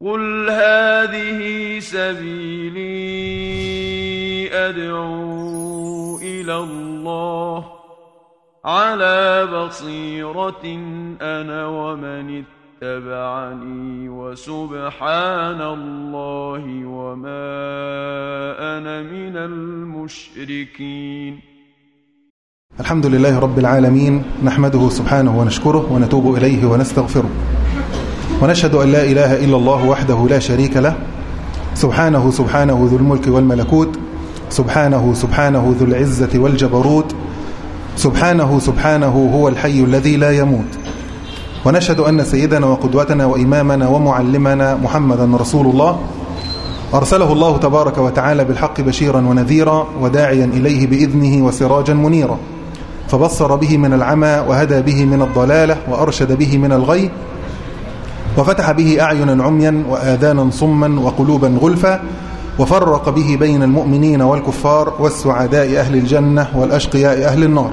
قل هذه سبيلي أدعو إلى الله على بصيرة أنا ومن اتبعني وسبحان الله وما أنا من المشركين. الحمد لله رب العالمين نحمده سبحانه ونشكره ونتوب إليه ونستغفره. ونشهد أن لا إله إلا الله وحده لا شريك له. سبحانه سبحانه ذو الملك والملكوت. سبحانه سبحانه ذو العزة والجبروت. سبحانه سبحانه هو الحي الذي لا يموت. ونشهد أن سيدنا وقدوتنا وإمامنا ومعلمنا محمدا رسول الله. أرسله الله تبارك وتعالى بالحق بشيرا ونذيرا وداعيا إليه بإذنه وسراجا منيرا. فبصر به من العمى وهدى به من الضلالة وأرشد به من الغي. وفتح به أعينا عميا وآذانا صما وقلوبا غلفا وفرق به بين المؤمنين والكفار والسعداء أهل الجنة والأشقياء أهل النار.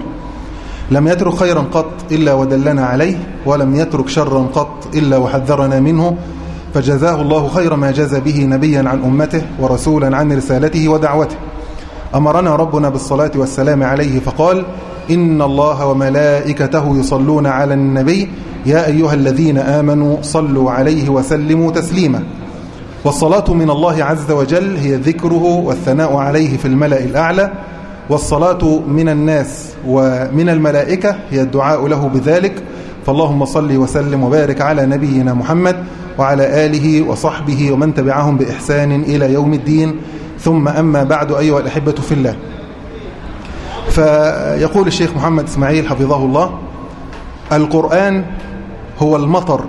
لم يترك خيرا قط إلا ودلنا عليه ولم يترك شرا قط إلا وحذرنا منه. فجزاه الله خير ما جزى به نبيا عن أمته ورسولا عن رسالته ودعوته. أمرنا ربنا بالصلاة والسلام عليه فقال إن الله وملائكته يصلون على النبي يا أيها الذين آمنوا صلوا عليه وسلموا تسليما. والصلاة من الله عز وجل هي ذكره والثناء عليه في الملأ الأعلى. والصلاة من الناس ومن الملائكة هي الدعاء له بذلك. فاللهم صل وسلم وبارك على نبينا محمد وعلى آله وصحبه ومن تبعهم بإحسان إلى يوم الدين. ثم أما بعد أيها الأحبة في الله. فيقول الشيخ محمد إسماعيل حفظه الله القرآن هو المطر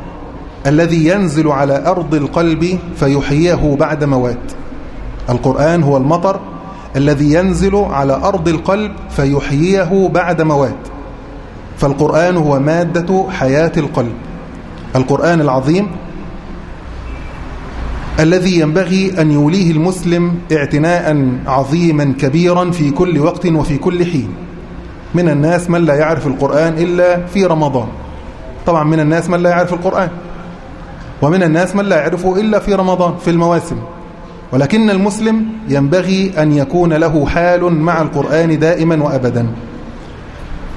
الذي ينزل على أرض القلب فيحييه بعد موات. القرآن هو المطر الذي ينزل على أرض القلب فيحييه بعد موات. فالقرآن هو مادة حياة القلب. القرآن العظيم الذي ينبغي أن يوليه المسلم اعتناء عظيما كبيرا في كل وقت وفي كل حين. من الناس من لا يعرف القرآن إلا في رمضان. طبعا من الناس من لا يعرف القرآن ومن الناس من لا يعرفه إلا في رمضان في المواسم. ولكن المسلم ينبغي أن يكون له حال مع القرآن دائما وأبدا.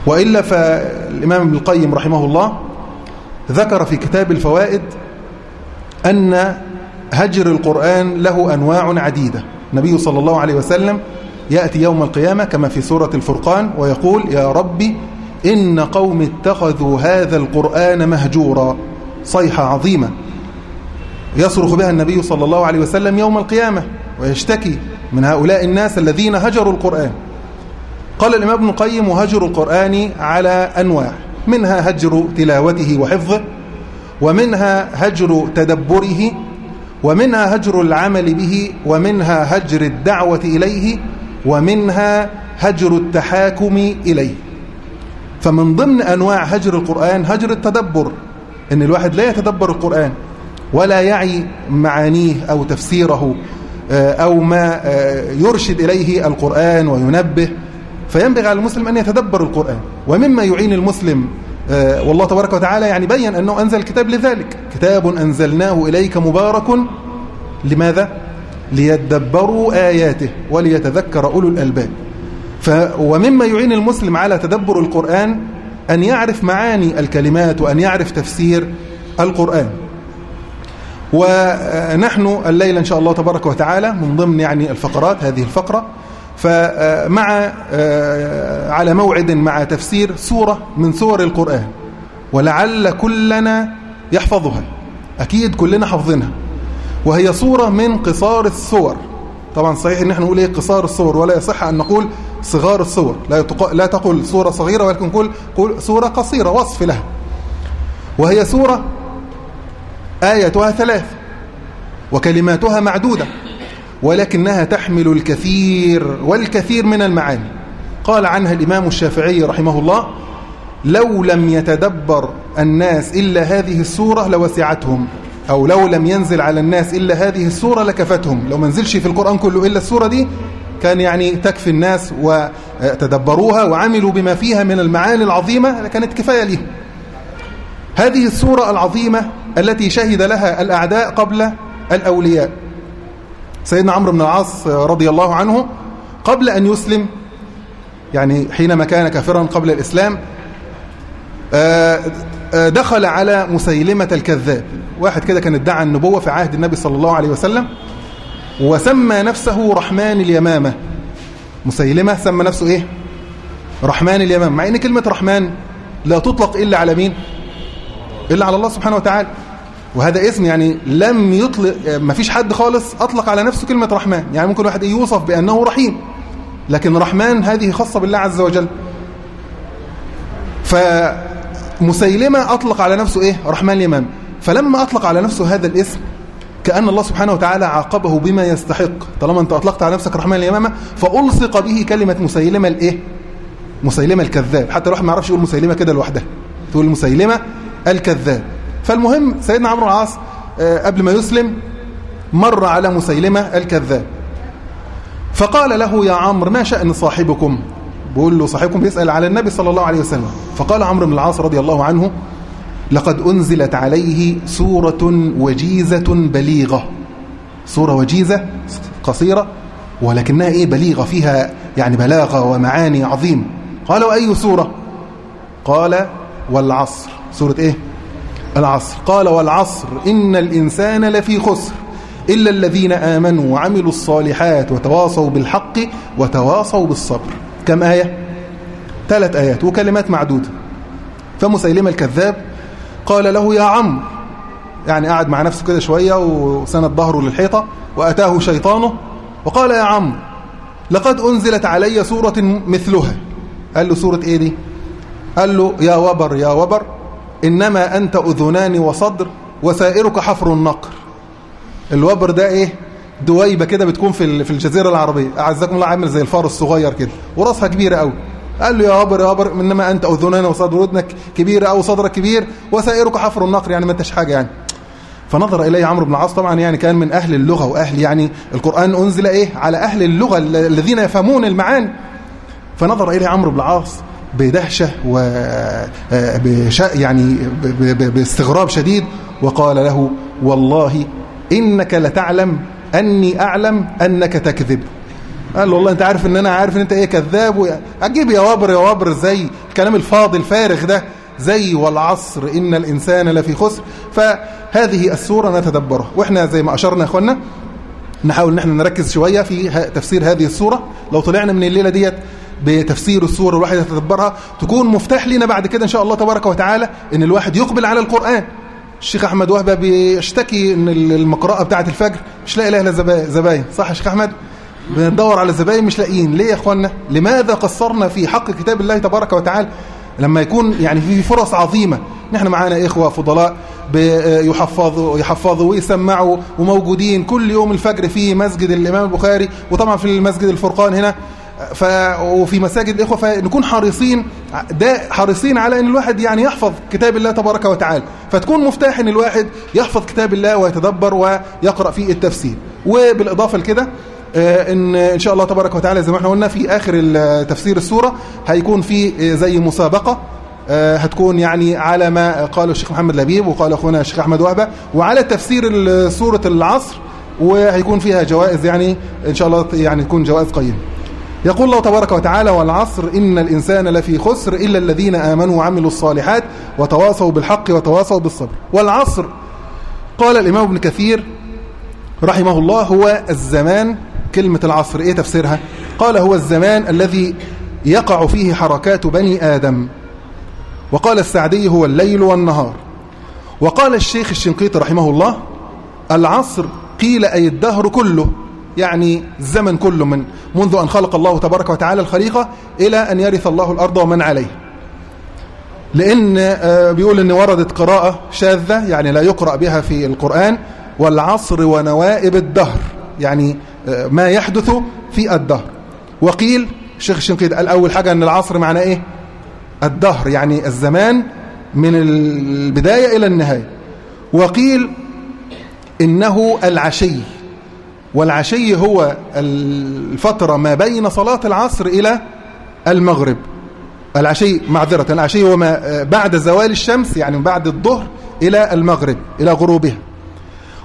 وإلا فالإمام ابن القيم رحمه الله ذكر في كتاب الفوائد أن هجر القرآن له أنواع عديدة. النبي صلى الله عليه وسلم يأتي يوم القيامة كما في سورة الفرقان ويقول يا ربي إن قوم اتخذوا هذا القرآن مهجورا. صيحة عظيمة. يصرخ بها النبي صلى الله عليه وسلم يوم القيامة ويشتكي من هؤلاء الناس الذين هجروا القرآن. قال الإمام ابن القيم هجر القرآن على أنواع. منها هجر تلاوته وحفظه ومنها هجر تدبره ومنها هجر العمل به ومنها هجر الدعوة إليه ومنها هجر التحاكم إليه. فمن ضمن أنواع هجر القرآن هجر التدبر إن الواحد لا يتدبر القرآن ولا يعي معانيه أو تفسيره أو ما يرشد إليه القرآن وينبه. فينبغي على المسلم أن يتدبر القرآن. ومما يعين المسلم والله تبارك وتعالى يعني بين أنه أنزل الكتاب لذلك. كتاب أنزلناه إليك مبارك لماذا؟ ليدبروا آياته وليتذكر أولو الألباب. ومما يعين المسلم على تدبر القرآن أن يعرف معاني الكلمات وأن يعرف تفسير القرآن. ونحن الليلة إن شاء الله تبارك وتعالى من ضمن يعني الفقرات هذه الفقرة. فمع على موعد مع تفسير سورة من سور القرآن. ولعل كلنا يحفظها. أكيد كلنا حافظينها. وهي صورة من قصار الصور طبعا صحيح إن إحنا نقول إيه قصار الصور ولا يصح أن نقول صغار الصور. لا لا تقول صورة صغيرة ولكن نقول قول صورة قصيرة وصف لها. وهي سورة آياتها ثلاث وكلماتها معدودة ولكنها تحمل الكثير والكثير من المعاني. قال عنها الإمام الشافعي رحمه الله لو لم يتدبر الناس إلا هذه السورة لوسعتهم. أو لو لم ينزل على الناس إلا هذه السورة لكفتهم. لو ما نزلش في القرآن كله إلا السورة دي كان يعني تكفي الناس وتدبروها وعملوا بما فيها من المعاني العظيمة كانت كفاية لهم هذه السورة العظيمة التي شهد لها الأعداء قبل الأولياء. سيدنا عمرو بن العاص رضي الله عنه قبل أن يسلم يعني حينما كان كافرا قبل الإسلام دخل على مسيلمة الكذاب. واحد كده كان ادعى النبوة في عهد النبي صلى الله عليه وسلم وسمى نفسه رحمن اليمامة. مسيلمة سمى نفسه إيه؟ رحمن اليمامة. مع إن كلمة رحمن لا تطلق إلا على مين؟ إلا على الله سبحانه وتعالى. وهذا اسم يعني لم يطلق ما فيش حد خالص أطلق على نفسه كلمة رحمن. يعني ممكن واحد يوصف بأنه رحيم لكن رحمن هذه خاصة بالله عز وجل. فمسيلمة أطلق على نفسه إيه؟ رحمن اليمام فلما أطلق على نفسه هذا الاسم كأن الله سبحانه وتعالى عاقبه بما يستحق. طالما أنت أطلقت على نفسك رحمن اليمامة فألصق به كلمة مسيلمة الإيه؟ مسيلمة الكذاب. حتى الواحد ما يعرفش يقول مسيلمة كده لوحدها. تقول مسيلمة الكذاب. فالمهم سيدنا عمرو العاص قبل ما يسلم مر على مسيلمة الكذاب. فقال له يا عمرو ما شأن صاحبكم؟ بيقول له صاحبكم بيسأل على النبي صلى الله عليه وسلم. فقال عمرو بن العاص رضي الله عنه لقد أنزلت عليه سورة وجيزة بليغة. سورة وجيزة قصيرة ولكنها إيه بليغة فيها يعني بلاغة ومعاني عظيمة قال وأي سورة؟ قال والعصر. سورة إيه؟ العصر. قال والعصر إن الإنسان لفي خسر إلا الذين آمنوا وعملوا الصالحات وتواصوا بالحق وتواصوا بالصبر. كم آية؟ ثلاث آيات وكلمات معدودة. فمسيلمة الكذاب قال له يا عم يعني قعد مع نفسه كده شوية وسند ظهره للحيطة وأتاه شيطانه وقال يا عم لقد أنزلت علي سورة مثلها. قال له سورة إيه دي؟ قال له يا وبر يا وبر إنما أنت أذنان وصدر وسائرك حفر النقر. الوبر ده إيه؟ دويبة كده بتكون في في الجزيرة العربية. أعزكم الله عامل زي الفار الصغير كده. وراسها كبيرة قوي قال له يا وبر يا وبر إنما أنت أذنان وصدر ودنك كبيرة أو صدرك كبير وسائرك حفر النقر. يعني ما أنتش حاجة يعني. فنظر إليه عمرو بن العاص. طبعا يعني كان من أهل اللغة وأهل يعني القرآن أنزل إيه؟ على أهل اللغة الذين يفهمون المعاني. فنظر إليه عمرو بن العاص بدهشة و يعني باستغراب شديد وقال له والله إنك لتعلم أني أعلم أنك تكذب. قال له والله أنت عارف أن أنا عارف أن أنت إيه كذاب. أجيب يا وبر يا وبر زي الكلام الفاضي الفارغ ده زي والعصر إن الإنسان لفي خسر. فهذه السورة نتدبرها. وإحنا زي ما أشرنا يا أخوانا نحاول إن إحنا نركز شوية في تفسير هذه السورة. لو طلعنا من الليلة ديت بتفسير السورة الواحد يتدبرها تكون مفتاح لنا بعد كده إن شاء الله تبارك وتعالى إن الواحد يقبل على القرآن. الشيخ أحمد وهبة بيشتكي إن المقراءة بتاعة الفجر مش لاقي لها زباين صح يا شيخ أحمد؟ بندور على زباين مش لاقيين. ليه يا أخوانا لماذا قصرنا في حق كتاب الله تبارك وتعالى؟ لما يكون يعني في فرص عظيمة. نحن معانا إخوة فضلاء يحفظوا يحفظوا ويسمعوا وموجودين كل يوم الفجر في مسجد الإمام البخاري وطبعا في المسجد الفرقان هنا. ف وفي مساجد الإخوة فنكون حريصين ده حريصين على أن الواحد يعني يحفظ كتاب الله تبارك وتعالى. فتكون مفتاح أن الواحد يحفظ كتاب الله ويتدبر ويقرأ فيه التفسير. وبالإضافة لكده ان إن شاء الله تبارك وتعالى زي ما إحنا قلنا في آخر تفسير السورة هيكون في زي مسابقة هتكون يعني على ما قاله الشيخ محمد لبيب وقال أخونا الشيخ أحمد وهبة وعلى تفسير سورة العصر وهيكون فيها جوائز يعني إن شاء الله يعني تكون جوائز قيمة. يقول الله تبارك وتعالى والعصر إن الإنسان لفي خسر إلا الذين آمنوا وعملوا الصالحات وتواصوا بالحق وتواصوا بالصبر. والعصر قال الإمام ابن كثير رحمه الله هو الزمان. كلمة العصر إيه تفسيرها؟ قال هو الزمان الذي يقع فيه حركات بني آدم. وقال السعدي هو الليل والنهار. وقال الشيخ الشنقيطي رحمه الله العصر قيل أي الدهر كله. يعني الزمن كله من منذ أن خلق الله تبارك وتعالى الخليقة إلى أن يرث الله الأرض ومن عليه. لأن بيقول أن وردت قراءة شاذة يعني لا يقرأ بها في القرآن والعصر ونوائب الدهر يعني ما يحدث في الدهر. وقيل الشيخ الشنقيطي قال أول حاجة أن العصر معناه إيه؟ الدهر يعني الزمان من البداية إلى النهاية. وقيل إنه العشي. والعشي هو الفترة ما بين صلاة العصر إلى المغرب. العشي معذرة العشي هو ما بعد زوال الشمس يعني بعد الظهر إلى المغرب إلى غروبها.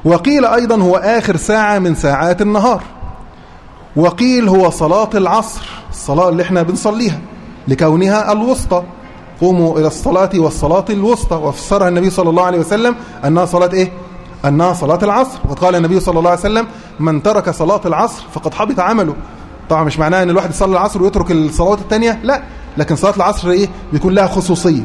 وقيل أيضا هو آخر ساعة من ساعات النهار. وقيل هو صلاة العصر الصلاة اللي إحنا بنصليها لكونها الوسطى. قوموا إلى الصلاة والصلاة الوسطى. وفسرها النبي صلى الله عليه وسلم أنها صلاة إيه؟ أنها صلاة العصر. وقد قال النبي صلى الله عليه وسلم من ترك صلاة العصر فقد حبط عمله. طبعا مش معناها أن الواحد يصلي العصر ويترك الصلوات الثانية لا. لكن صلاة العصر إيه؟ بيكون لها خصوصية.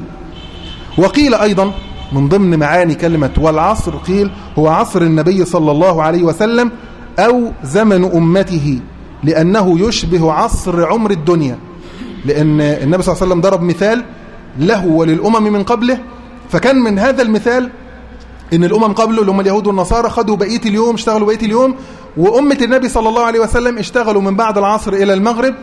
وقيل أيضا من ضمن معاني كلمة والعصر قيل هو عصر النبي صلى الله عليه وسلم أو زمن أمته لأنه يشبه عصر عمر الدنيا. لأن النبي صلى الله عليه وسلم ضرب مثال له وللأمم من قبله فكان من هذا المثال إن الأمم قبله اللي هم اليهود والنصارى خدوا بقية اليوم اشتغلوا بقية اليوم وأمة النبي صلى الله عليه وسلم اشتغلوا من بعد العصر إلى المغرب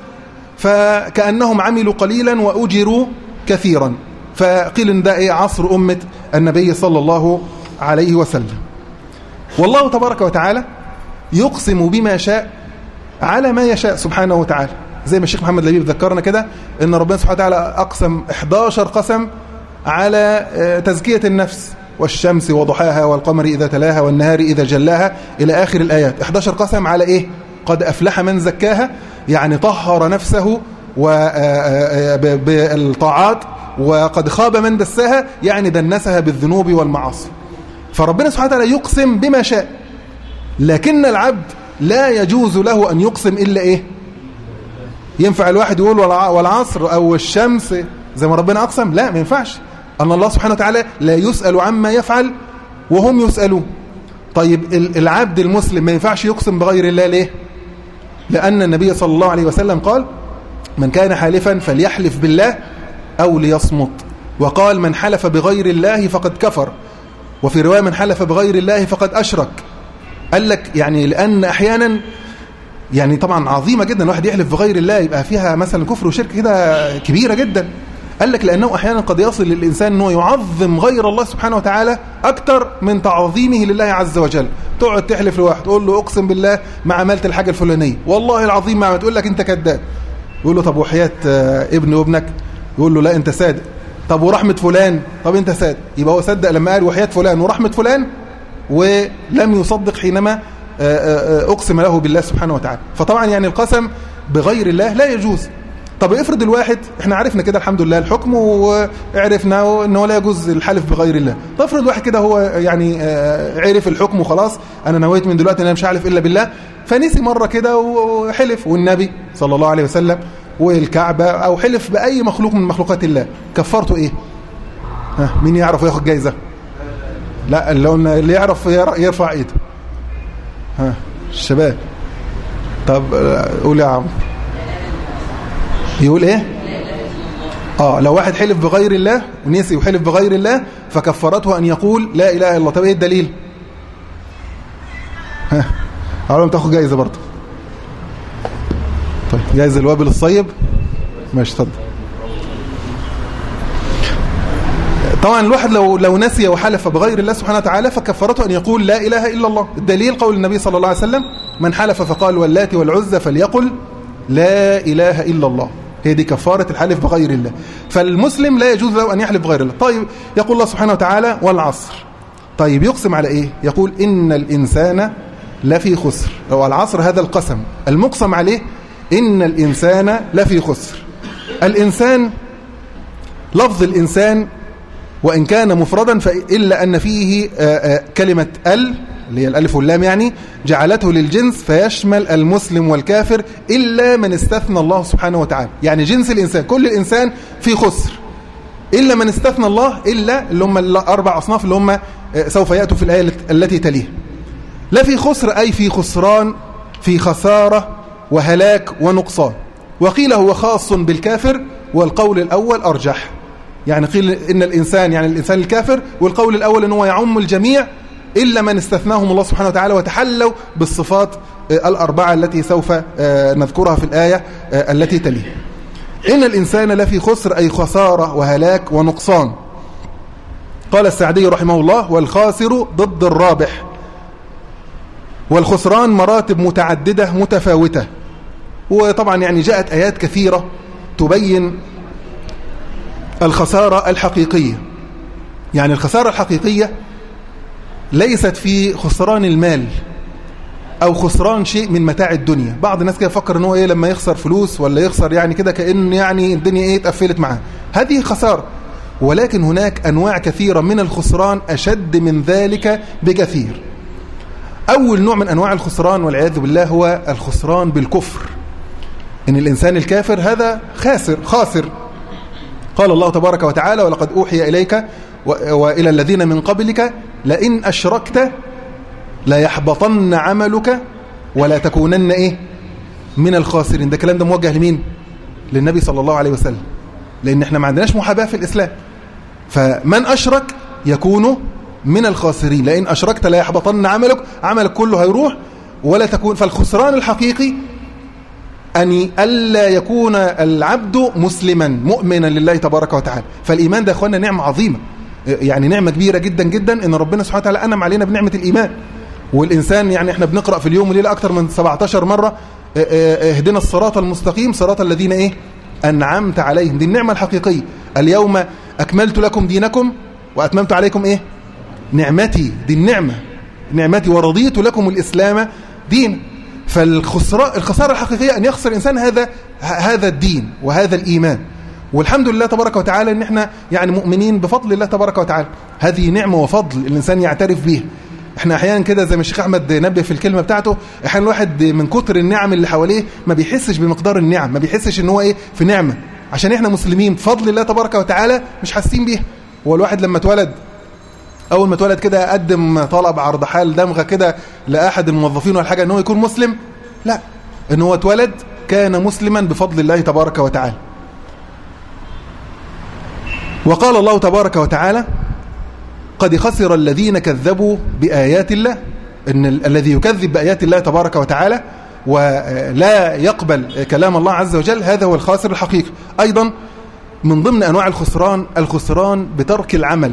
فكأنهم عملوا قليلا وأجروا كثيرا. فقيل إن ده إيه؟ عصر أمة النبي صلى الله عليه وسلم. والله تبارك وتعالى يقسم بما شاء على ما يشاء سبحانه وتعالى. زي ما الشيخ محمد لبيب ذكرنا كده إن ربنا سبحانه وتعالى أقسم 11 قسم على تزكية النفس. والشمس وضحاها والقمر إذا تلاها والنهار إذا جلاها. إلى آخر الآيات. 11 قسم على إيه؟ قد أفلح من زكاها. يعني طهر نفسه بالطاعات. وقد خاب من دساها. يعني دنسها بالذنوب والمعاصي. فربنا سبحانه وتعالى يقسم بما شاء. لكن العبد لا يجوز له أن يقسم إلا إيه؟ ينفع الواحد يقول والعصر أو الشمس. زي ما ربنا أقسم. لا ما ينفعش. أن الله سبحانه وتعالى لا يسأل عما يفعل وهم يسألون. طيب العبد المسلم ما ينفعش يقسم بغير الله ليه؟ لأن النبي صلى الله عليه وسلم قال من كان حالفا فليحلف بالله أو ليصمت. وقال من حلف بغير الله فقد كفر. وفي رواية من حلف بغير الله فقد أشرك. قال لك يعني لأن أحيانا يعني طبعا عظيمة جدا الواحد يحلف بغير الله يبقى فيها مثلا كفر وشرك كده كبيرة جدا. قال لك لأنه أحيانا قد يصل للإنسان أنه يعظم غير الله سبحانه وتعالى أكثر من تعظيمه لله عز وجل. تقعد تحلف لواحد تقول له أقسم بالله ما عملت الحاجة الفلانية. والله العظيم ما عملت. تقول لك أنت كذاب. يقول له طب وحياة ابن وابنك؟ يقول له لا أنت صادق طب ورحمة فلان؟ طب أنت صادق يبقى هو صدق لما قال وحياة فلان ورحمة فلان؟ ولم يصدق حينما أقسم له بالله سبحانه وتعالى. فطبعا يعني القسم بغير الله لا يجوز. طب افرض الواحد إحنا عرفنا كده الحمد لله الحكم وعرفنا ان هو لا يجوز الحلف بغير الله. طب افرض واحد كده هو يعني عرف الحكم وخلاص أنا نويت من دلوقتي ان أنا مش هحلف إلا بالله فنسي مرة كده وحلف. والنبي صلى الله عليه وسلم والكعبة أو حلف بأي مخلوق من مخلوقات الله. كفرته إيه؟ ها مين يعرف ياخد جايزة؟ لا اللي, اللي يعرف يرفع إيده. ها الشباب. طب قول يا عم. يقول إيه؟ آه لو واحد حلف بغير الله ونسي وحلف بغير الله فكفرته أن يقول لا إله إلا الله. طب إيه الدليل؟ ها عاولهم تاخد جايزة برضه. طيب جايزة الوابل الصيب. ماشي اتفضل. طبعا الواحد لو لو نسي وحلف بغير الله سبحانه وتعالى فكفرته أن يقول لا إله إلا الله. الدليل قول النبي صلى الله عليه وسلم من حلف فقال واللات والعزى فليقل لا إله إلا الله. هي دي كفارة الحلف بغير الله. فالمسلم لا يجوز له أن يحلف بغير الله. طيب يقول الله سبحانه وتعالى والعصر. طيب يقسم على إيه؟ يقول إن الإنسان لفي خسر. أو العصر هذا القسم. المقسم عليه إن الإنسان لفي خسر. الإنسان لفظ الإنسان وإن كان مفردا فإلا أن فيه كلمة ال اللي هي الألف واللام يعني جعلته للجنس فيشمل المسلم والكافر إلا من استثنى الله سبحانه وتعالى. يعني جنس الإنسان كل الإنسان في خسر. إلا من استثنى الله إلا اللي هم الأربع أصناف اللي هم سوف يأتوا في الآية التي تليها لا في خسر أي في خسران في خسارة وهلاك ونقصان. وقيل هو خاص بالكافر والقول الأول أرجح. يعني قيل إن الإنسان يعني الإنسان الكافر والقول الأول أنه يعم الجميع إلا من استثناهم الله سبحانه وتعالى وتحلوا بالصفات الأربعة التي سوف نذكرها في الآية التي تليه. إن الإنسان لفي خسر أي خسارة وهلاك ونقصان. قال السعدي رحمه الله والخاسر ضد الرابح. والخسران مراتب متعددة متفاوتة. وطبعا يعني جاءت آيات كثيرة تبين الخسارة الحقيقية. يعني الخسارة الحقيقية ليست في خسران المال أو خسران شيء من متاع الدنيا. بعض الناس كده يفكر إن هو إيه لما يخسر فلوس ولا يخسر يعني كده كأن يعني الدنيا إيه اتقفلت معاه. هذه خسارة. ولكن هناك أنواع كثيرة من الخسران أشد من ذلك بكثير. أول نوع من أنواع الخسران والعياذ بالله هو الخسران بالكفر. إن الإنسان الكافر هذا خاسر خاسر. قال الله تبارك وتعالى ولقد أوحي إليك وإلى الذين من قبلك لئن أشركت لا يحبطن عملك ولا تكونن إيه؟ من الخاسرين. ده الكلام ده موجه لمين؟ للنبي صلى الله عليه وسلم. لأن إحنا ما عندناش محاباة في الإسلام. فمن أشرك يكون من الخاسرين. لئن أشركت لا يحبطن عملك عملك كله هيروح ولا تكون. فالخسران الحقيقي أن ألا يكون العبد مسلما مؤمنا لله تبارك وتعالى. فالإيمان ده أخوانا نعمة عظيمة. يعني نعمة كبيرة جدا جدا إن ربنا سبحانه وتعالى أنم علينا بنعمة الإيمان. والإنسان يعني إحنا بنقرأ في اليوم وليلة أكثر من 17 مرة اهدنا الصراط المستقيم صراط الذين إيه؟ أنعمت عليهم. دي النعمة الحقيقية. اليوم أكملت لكم دينكم وأتممت عليكم إيه؟ نعمتي. دي النعمة. نعمتي. ورضيت لكم الإسلام دين. فالخسارة الخسارة الحقيقية أن يخسر الإنسان هذا هذا الدين وهذا الإيمان. والحمد لله تبارك وتعالى إن إحنا يعني مؤمنين بفضل الله تبارك وتعالى. هذه نعمة وفضل الإنسان يعترف بيها. إحنا أحيانا كده زي ما الشيخ أحمد نبه في الكلمة بتاعته أحيانا الواحد من كتر النعم اللي حواليه ما بيحسش بمقدار النعم ما بيحسش إن هو إيه في نعمة. عشان إحنا مسلمين بفضل الله تبارك وتعالى مش حاسين بيها. هو الواحد لما اتولد أول ما اتولد كده قدم طلب عرض حال دمغة كده لأحد الموظفين ولا حاجة إن هو يكون مسلم؟ لا. إن هو اتولد كان مسلما بفضل الله تبارك وتعالى. وقال الله تبارك وتعالى قد خسر الذين كذبوا بآيات الله. إن الذي يكذب بآيات الله تبارك وتعالى ولا يقبل كلام الله عز وجل هذا هو الخاسر الحقيقي. أيضا من ضمن أنواع الخسران الخسران بترك العمل.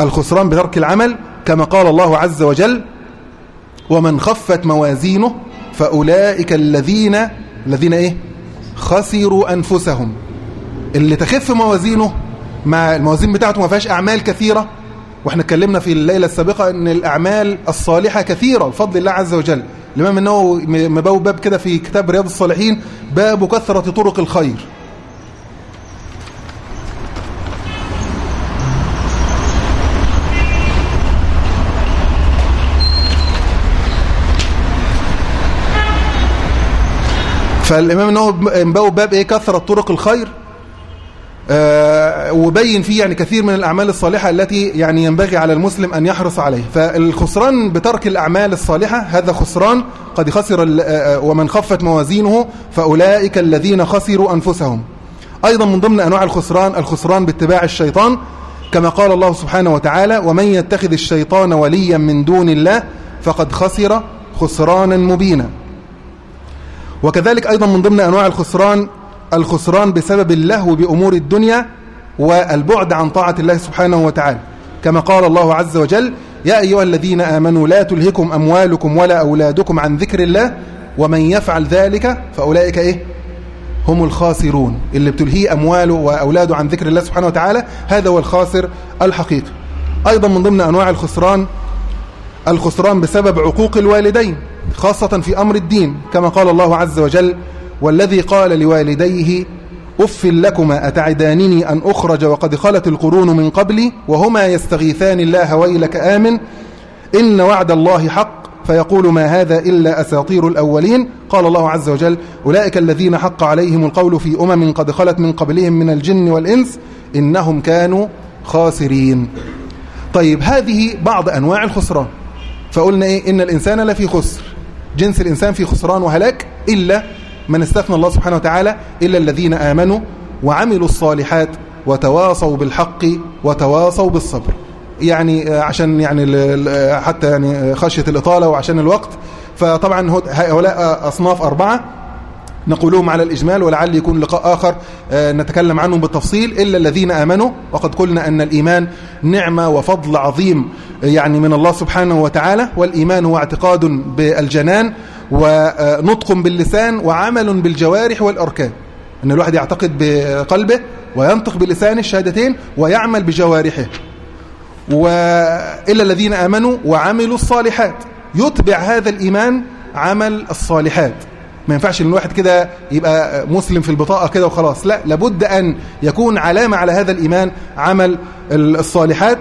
الخسران بترك العمل كما قال الله عز وجل ومن خفت موازينه فأولئك الذين الذين إيه؟ خسروا أنفسهم. اللي تخف موازينه مع الموازين بتاعته ما فيهاش أعمال كثيرة. وإحنا اتكلمنا في الليلة السابقة إن الأعمال الصالحة كثيرة بفضل الله عز وجل. الإمام النووي مبوب باب كده في كتاب رياض الصالحين باب كثرة طرق الخير. فالإمام النووي مبوب باب إيه؟ كثرة طرق الخير. وبين فيه يعني كثير من الأعمال الصالحة التي يعني ينبغي على المسلم أن يحرص عليه فالخسران بترك الأعمال الصالحة هذا خسران قد خسر ومن خفت موازينه فأولئك الذين خسروا أنفسهم. أيضا من ضمن أنواع الخسران الخسران باتباع الشيطان كما قال الله سبحانه وتعالى ومن يتخذ الشيطان وليا من دون الله فقد خسر خسرانا مبينا. وكذلك أيضا من ضمن أنواع الخسران الخسران بسبب اللهو بأمور الدنيا والبعد عن طاعة الله سبحانه وتعالى. كما قال الله عز وجل يا أيها الذين آمنوا لا تلهكم أموالكم ولا أولادكم عن ذكر الله ومن يفعل ذلك فأولئك إيه؟ هم الخاسرون. اللي بتلهيه أمواله وأولاده عن ذكر الله سبحانه وتعالى هذا هو الخاسر الحقيقي. أيضا من ضمن أنواع الخسران الخسران بسبب عقوق الوالدين خاصة في أمر الدين. كما قال الله عز وجل والذي قال لوالديه أف لكما أتعدانني أن أخرج وقد خلت القرون من قبلي وهما يستغيثان الله ويلك آمن إن وعد الله حق فيقول ما هذا إلا أساطير الأولين. قال الله عز وجل أولئك الذين حق عليهم القول في أمم قد خلت من قبلهم من الجن والإنس إنهم كانوا خاسرين. طيب هذه بعض أنواع الخسران. فقلنا إيه؟ إن الإنسان لفي خسر. جنس الإنسان في خسران وهلاك إلا من استثنى الله سبحانه وتعالى إلا الذين آمنوا وعملوا الصالحات وتواصوا بالحق وتواصوا بالصبر. يعني عشان يعني حتى يعني خشية الإطالة وعشان الوقت. فطبعا هؤلاء أصناف أربعة نقولهم على الإجمال ولعل يكون لقاء آخر نتكلم عنهم بالتفصيل. إلا الذين آمنوا وقد قلنا أن الإيمان نعمة وفضل عظيم يعني من الله سبحانه وتعالى. والإيمان هو اعتقاد بالجنان ونطق باللسان وعمل بالجوارح والأركان. أن الواحد يعتقد بقلبه وينطق بلسانه الشهادتين ويعمل بجوارحه. وإلا الذين آمنوا وعملوا الصالحات. يتبع هذا الإيمان عمل الصالحات. ما ينفعش إن الواحد كده يبقى مسلم في البطاقة كده وخلاص. لا لابد أن يكون علامة على هذا الإيمان عمل الصالحات.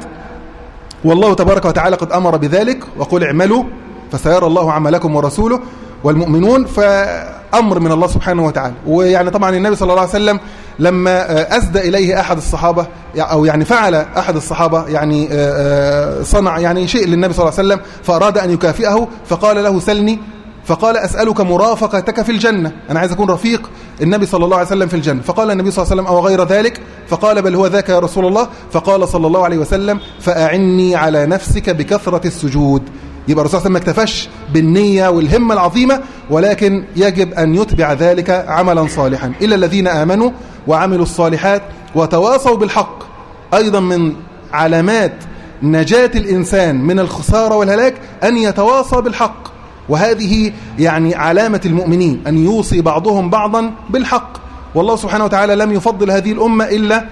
والله تبارك وتعالى قد أمر بذلك. وقل اعملوا فسيرى الله عملكم ورسوله والمؤمنون فأمر من الله سبحانه وتعالى. ويعني طبعا النبي صلى الله عليه وسلم لما أسدى إليه أحد الصحابة أو يعني فعل أحد الصحابة يعني صنع يعني شيء للنبي صلى الله عليه وسلم فأراد أن يكافئه فقال له سلني فقال أسألك مرافقتك في الجنة. أنا عايز أكون رفيق النبي صلى الله عليه وسلم في الجنة. فقال النبي صلى الله عليه وسلم أو غير ذلك؟ فقال بل هو ذاك يا رسول الله. فقال صلى الله عليه وسلم فأعني على نفسك بكثرة السجود. يبقى الرسول صلى الله عليه وسلم ما اكتفاش بالنية والهمة العظيمة ولكن يجب أن يتبع ذلك عملا صالحا. إلا الذين آمنوا وعملوا الصالحات وتواصوا بالحق. أيضا من علامات نجاة الإنسان من الخسارة والهلاك أن يتواصى بالحق. وهذه يعني علامة المؤمنين أن يوصي بعضهم بعضا بالحق. والله سبحانه وتعالى لم يفضل هذه الأمة إلا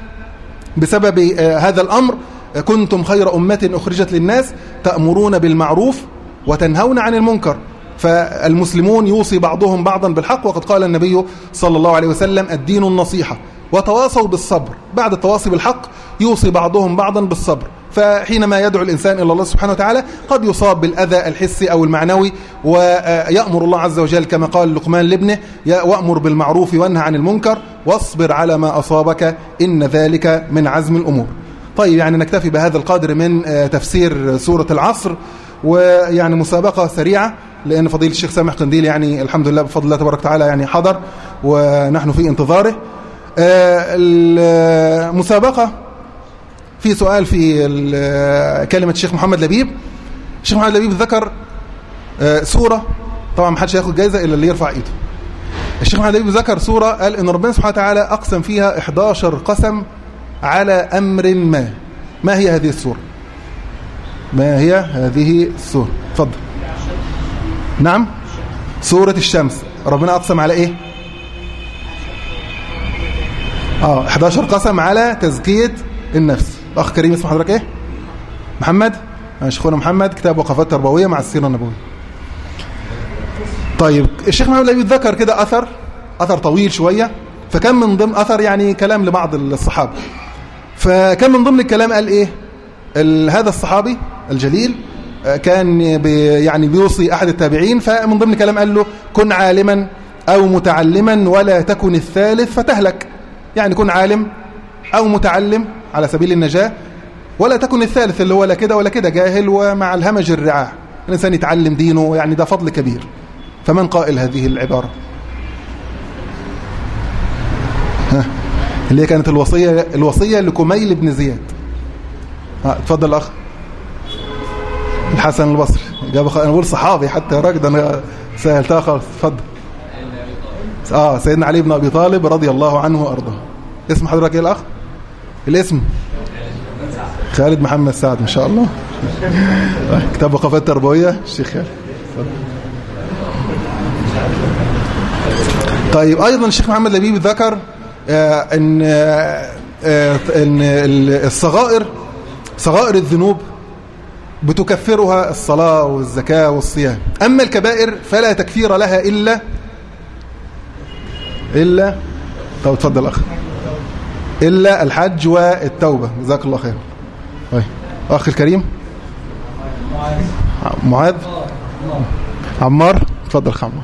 بسبب هذا الأمر. كنتم خير أمة أخرجت للناس تأمرون بالمعروف وتنهون عن المنكر. فالمسلمون يوصي بعضهم بعضا بالحق وقد قال النبي صلى الله عليه وسلم الدين النصيحة. وتواصوا بالصبر. بعد التواصي بالحق يوصي بعضهم بعضا بالصبر. فحينما يدعو الإنسان إلى الله سبحانه وتعالى قد يصاب بالأذى الحسي أو المعنوي ويأمر الله عز وجل كما قال لقمان لابنه وأمر بالمعروف وانهى عن المنكر واصبر على ما أصابك إن ذلك من عزم الأمور. طيب يعني نكتفي بهذا القدر من تفسير سورة العصر ويعني مسابقة سريعة لأن فضيلة الشيخ سامح قنديل يعني الحمد لله بفضل الله تبارك وتعالى يعني حضر ونحن في انتظاره. المسابقة في سؤال في كلمة الشيخ محمد لبيب. الشيخ محمد لبيب ذكر سورة طبعا ما حدش هياخد جايزة إلا اللي يرفع إيده. الشيخ محمد لبيب ذكر سورة قال إن ربنا سبحانه وتعالى أقسم فيها 11 قسم على أمر ما. ما هي هذه السورة ما هي هذه السورة اتفضل نعم. سورة الشمس. ربنا أقسم على إيه؟ آه 11 قسم على تزكية النفس. أخ كريم اسمه حضرتك إيه؟ محمد؟ ماشي أخونا محمد كتاب وقفات تربوية مع السيره النبويه طيب الشيخ محمد لبيب ذكر كده أثر؟ أثر طويل شوية. فكان من ضمن أثر يعني كلام لبعض الصحابة؟ فكان من ضمن الكلام قال إيه؟ هذا الصحابي الجليل كان بي يعني بيوصي أحد التابعين فمن ضمن الكلام قال له كن عالما أو متعلما ولا تكن الثالث فتهلك. يعني كن عالم أو متعلم على سبيل النجاة ولا تكن الثالث اللي هو لا كده ولا كده جاهل ومع الهمج الرعاع. الإنسان يتعلم دينه يعني ده فضل كبير. فمن قائل هذه العبارة؟ ها؟ اللي هي كانت الوصية الوصية لكميل بن زياد. اتفضل الأخ الحسن البصري. جاب أنا بقول صحابي حتى يا راجل ده أنا سهلتها خالص اتفضل آه سيدنا علي بن أبي طالب رضي الله عنه وأرضاه. اسم حضرتك إيه الأخ؟ الاسم؟ خالد محمد سعد ما شاء الله. كتاب وقفات تربويه الشيخ خالد. طيب أيضا الشيخ محمد لبيب ذكر آه إن آه إن الصغائر صغائر الذنوب بتكفرها الصلاة والزكاة والصيام. أما الكبائر فلا تكفير لها إلا إلا طب اتفضل أخ إلا الحج والتوبة. جزاك الله خير. طيب. أخي الكريم. معاذ. عمار. اتفضل عمار.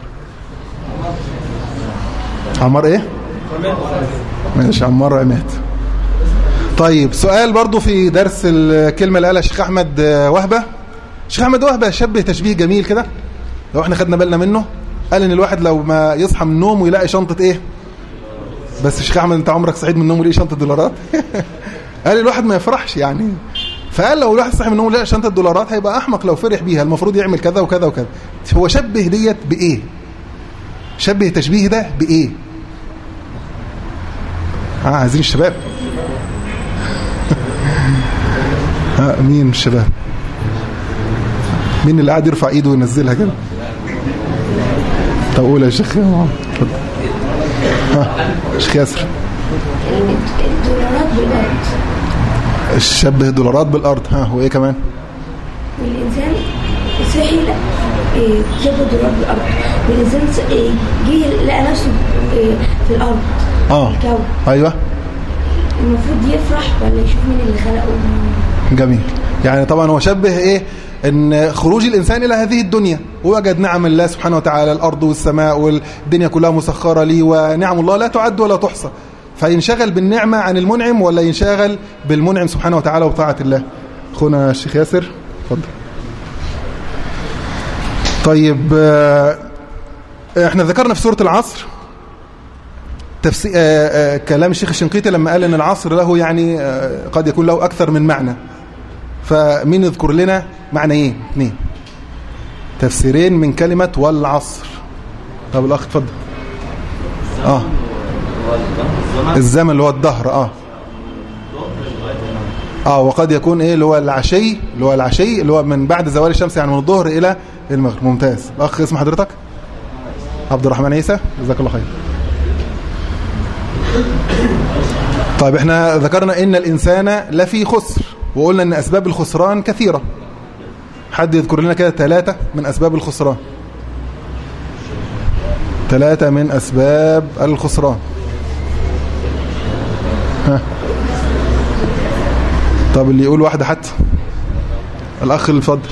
عمار إيه؟ ماشي عمار عماد طيب سؤال برضو في درس الكلمة اللي قالها الشيخ أحمد وهبة. الشيخ أحمد وهبة شبه تشبيه جميل كده. لو إحنا خدنا بالنا منه قال إن الواحد لو ما يصحى من النوم ويلاقي شنطة إيه؟ بس الشيخ أحمد أنت عمرك صحيت من النوم ولقي شنطة دولارات؟ قال الواحد ما يفرحش يعني. فقال لو الواحد صحي من النوم ولقى شنطة دولارات هيبقى أحمق لو فرح بيها. المفروض يعمل كذا وكذا وكذا. هو شبه ديت بإيه؟ شبه تشبيه ده بإيه؟ آه عايزين الشباب. ها مين الشباب؟ مين اللي قاعد يرفع ايده وينزلها كده؟ طب قول يا شيخ. اتفضل ها شيخ ياسر. الدولارات بالقرض شبه دولارات بالأرض. ها وايه كمان؟ والإنسان صحي إيه، شبه دولار بالأرض. والإنسان ص- إيه، جه لقى نفسه إيه، في الأرض. آه. أيوه. المفروض يفرح ولا يشوف مين اللي خلقه جميل. يعني طبعا هو شبه إيه؟ إن خروج الإنسان إلى هذه الدنيا. ووجد نعم الله سبحانه وتعالى الأرض والسماء والدنيا كلها مسخرة لي ونعم الله لا تعد ولا تحصى. فينشغل بالنعمة عن المنعم ولا ينشغل بالمنعم سبحانه وتعالى وطاعه الله. أخونا الشيخ ياسر اتفضل. طيب آه، إحنا ذكرنا في سورة العصر تفسير كلام الشيخ الشنقيطي لما قال إن العصر له يعني آه، قد يكون له أكثر من معنى. فمين يذكر لنا معنيين اثنين تفسيرين من كلمة والعصر. طب الأخ اتفضل. آه. الزمن اللي هو الدهر آه. آه وقد يكون إيه؟ اللي هو العشي اللي هو العشي اللي هو من بعد زوال الشمس يعني من الظهر إلى المغرب. ممتاز. الأخ اسم حضرتك؟ عبد الرحمن عيسى. جزاك الله خير. طيب إحنا ذكرنا إن الإنسان لفي خسر وقلنا إن أسباب الخسران كثيرة. حد يذكر لنا كده ثلاثة من أسباب الخسران؟ ثلاثة من أسباب الخسران. ها. طب اللي يقول واحدة حتى الأخ اللي اتفضل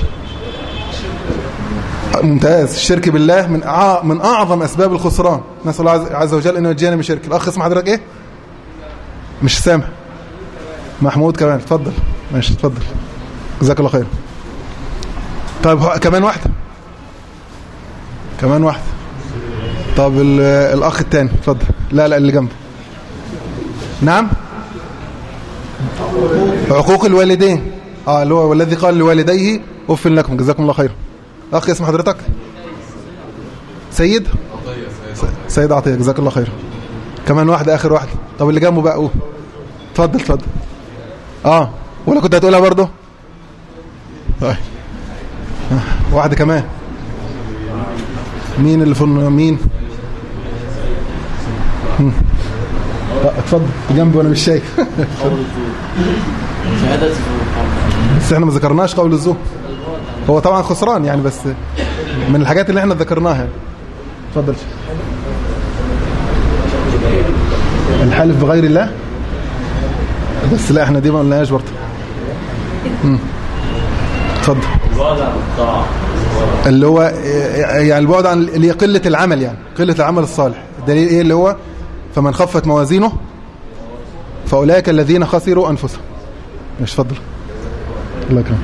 ممتاز. الشرك بالله من من أعظم أسباب الخسران. نسأل الله عز- وجل إنه ينجينا من الشرك الأخ اسم حضرتك إيه؟ مش سامع محمود كمان. اتفضل. ماشي اتفضل. جزاك الله خير. طيب كمان واحدة. كمان واحدة. طب ال- الأخ التاني. اتفضل. لا لا اللي جنبه. نعم؟ عقوق الوالدين. آه اللي هو والذي قال لوالديه اف لكم. جزاكم الله خير. اخ اسم حضرتك. سيد؟ سيد عطية جزاك الله خير. كمان واحدة آخر واحدة طب اللي جنبه بقى قول اتفضل اتفضل. آه ولا كنت هتقولها برضه؟ طيب. آه، واحدة كمان. مين اللي الن- مين. لا اتفضل. جنبي وأنا مش شايف. بس إحنا ما ذكرناش قول الزور. هو طبعا خسران يعني بس من الحاجات اللي إحنا ذكرناها. اتفضل الحلف بغير الله؟ بس لا إحنا دي ما قلناهاش برضه. اتفضل البعد عن الطاعة اللي هو يعني البعد عن اللي قلة العمل يعني قلة العمل الصالح. الدليل إيه؟ اللي هو فمن خفت موازينه فأولئك الذين خسروا أنفسهم. مش اتفضل الله يكرمك.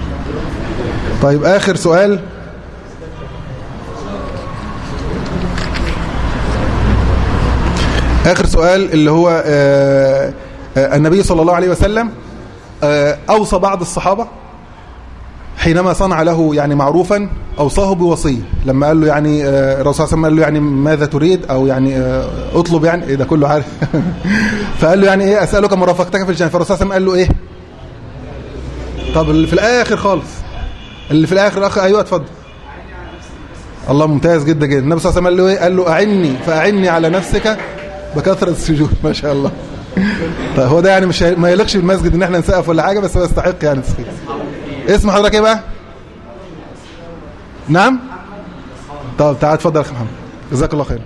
طيب آخر سؤال. آخر سؤال اللي هو آه، آه، النبي صلى الله عليه وسلم آه، أوصى بعض الصحابة حينما صنع له يعني معروفا أوصاه بوصيه لما قال له يعني الرسول صلى الله عليه وسلم قال له يعني ماذا تريد؟ أو يعني اطلب يعني إيه ده كله عارف. فقال له يعني إيه أسألك مرافقتك في الجنة. فالرسول صلى الله عليه وسلم قال له إيه؟ طب اللي في الآخر خالص. اللي في الآخر الاخ أيوه اتفضل. الله ممتاز جدا جدا. النبي صلى الله عليه وسلم قال له إيه؟ قال له أعني فأعني على نفسك بكثرة السجود. ما شاء الله. طيب هو ده يعني مش ما يليقش بالمسجد إن إحنا نسقف ولا حاجة بس هو يستحق يعني تسقيف اسم حضرتك إيه بقى؟ نعم؟ طب تعال اتفضل يا أخي محمد. جزاك الله خير.